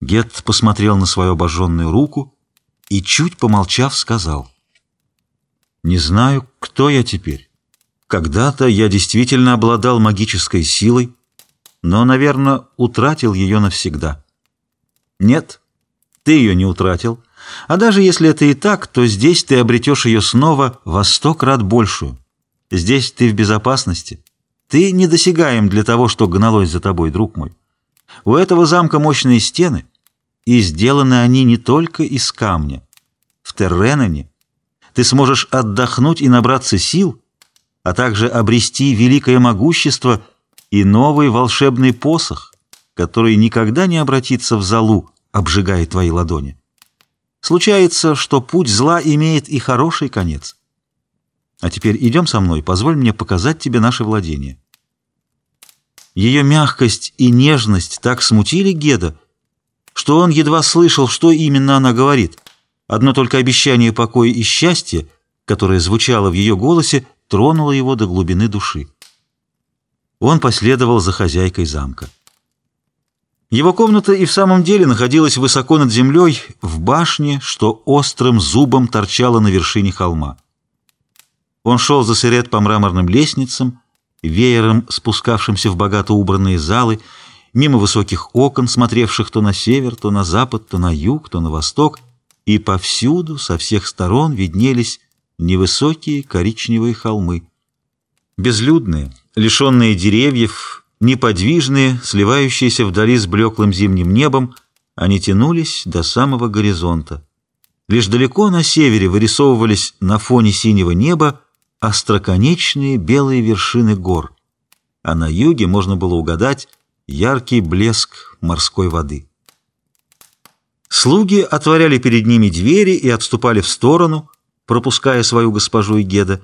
Гет посмотрел на свою обожженную руку и, чуть помолчав, сказал, «Не знаю, кто я теперь. Когда-то я действительно обладал магической силой, но, наверное, утратил ее навсегда. Нет, ты ее не утратил, а даже если это и так, то здесь ты обретешь ее снова во сто крат большую. Здесь ты в безопасности. Ты недосягаем для того, что гналось за тобой, друг мой. У этого замка мощные стены, и сделаны они не только из камня. В Терреноне ты сможешь отдохнуть и набраться сил, а также обрести великое могущество и новый волшебный посох, который никогда не обратится в залу, обжигая твои ладони. Случается, что путь зла имеет и хороший конец. А теперь идем со мной, позволь мне показать тебе наше владение. Ее мягкость и нежность так смутили Геда, что он едва слышал, что именно она говорит. Одно только обещание покоя и счастья, которое звучало в ее голосе, тронуло его до глубины души. Он последовал за хозяйкой замка. Его комната и в самом деле находилась высоко над землей, в башне, что острым зубом торчало на вершине холма. Он шел за Сырет по мраморным лестницам, веером спускавшимся в богато убранные залы, мимо высоких окон, смотревших то на север, то на запад, то на юг, то на восток, и повсюду, со всех сторон, виднелись невысокие коричневые холмы. Безлюдные, лишенные деревьев, неподвижные, сливающиеся вдали с блеклым зимним небом, они тянулись до самого горизонта. Лишь далеко на севере вырисовывались на фоне синего неба остроконечные белые вершины гор, а на юге можно было угадать яркий блеск морской воды. Слуги отворяли перед ними двери и отступали в сторону, пропуская свою госпожу и Геда.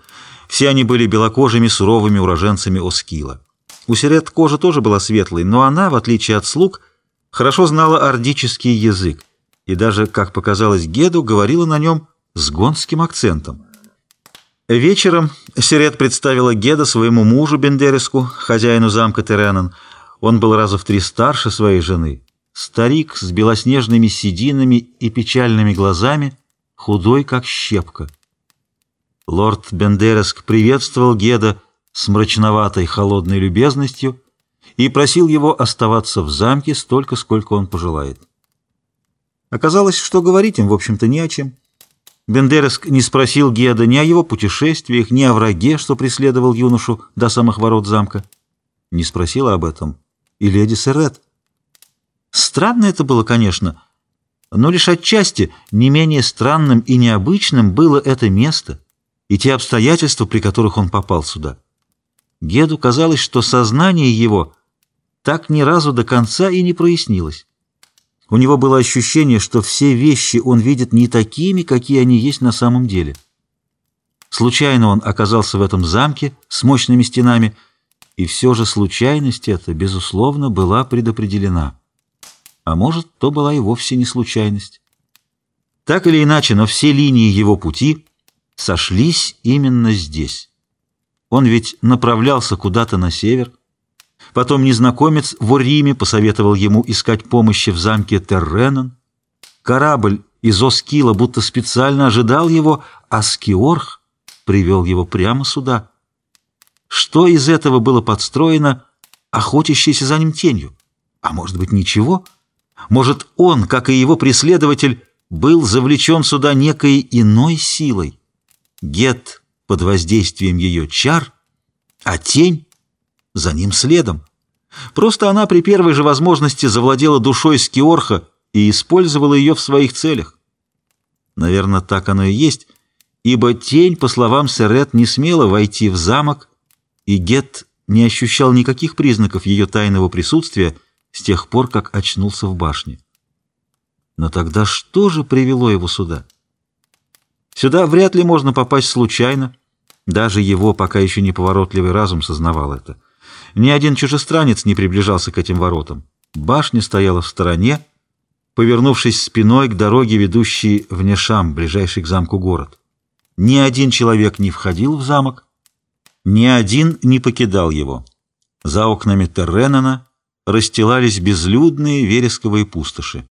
Все они были белокожими, суровыми уроженцами Оскила. У Сирет кожа тоже была светлой, но она, в отличие от слуг, хорошо знала ордический язык и даже, как показалось Геду, говорила на нем с гонским акцентом. Вечером Сирет представила Геда своему мужу Бендереску, хозяину замка Теренен. Он был раза в три старше своей жены. Старик с белоснежными сединами и печальными глазами, худой как щепка. Лорд Бендереск приветствовал Геда с мрачноватой холодной любезностью и просил его оставаться в замке столько, сколько он пожелает. Оказалось, что говорить им, в общем-то, не о чем. Бендереск не спросил Геда ни о его путешествиях, ни о враге, что преследовал юношу до самых ворот замка. Не спросила об этом и леди Серет. Странно это было, конечно, но лишь отчасти не менее странным и необычным было это место и те обстоятельства, при которых он попал сюда. Геду казалось, что сознание его так ни разу до конца и не прояснилось. У него было ощущение, что все вещи он видит не такими, какие они есть на самом деле. Случайно он оказался в этом замке с мощными стенами, и все же случайность эта, безусловно, была предопределена. А может, то была и вовсе не случайность. Так или иначе, но все линии его пути сошлись именно здесь. Он ведь направлялся куда-то на север, Потом незнакомец в Ориме посоветовал ему искать помощи в замке Терренон. Корабль из Оскила будто специально ожидал его, а Скиорх привел его прямо сюда. Что из этого было подстроено охотящейся за ним тенью? А может быть, ничего? Может, он, как и его преследователь, был завлечен сюда некой иной силой? Гет под воздействием ее чар, а тень за ним следом. Просто она при первой же возможности завладела душой Скиорха и использовала ее в своих целях. Наверное, так оно и есть, ибо тень, по словам Серет, не смела войти в замок, и Гет не ощущал никаких признаков ее тайного присутствия с тех пор, как очнулся в башне. Но тогда что же привело его сюда? Сюда вряд ли можно попасть случайно, даже его пока еще неповоротливый разум сознавал это. Ни один чужестранец не приближался к этим воротам. Башня стояла в стороне, повернувшись спиной к дороге, ведущей в Нешам, ближайший к замку город. Ни один человек не входил в замок, ни один не покидал его. За окнами Терренена расстилались безлюдные вересковые пустоши.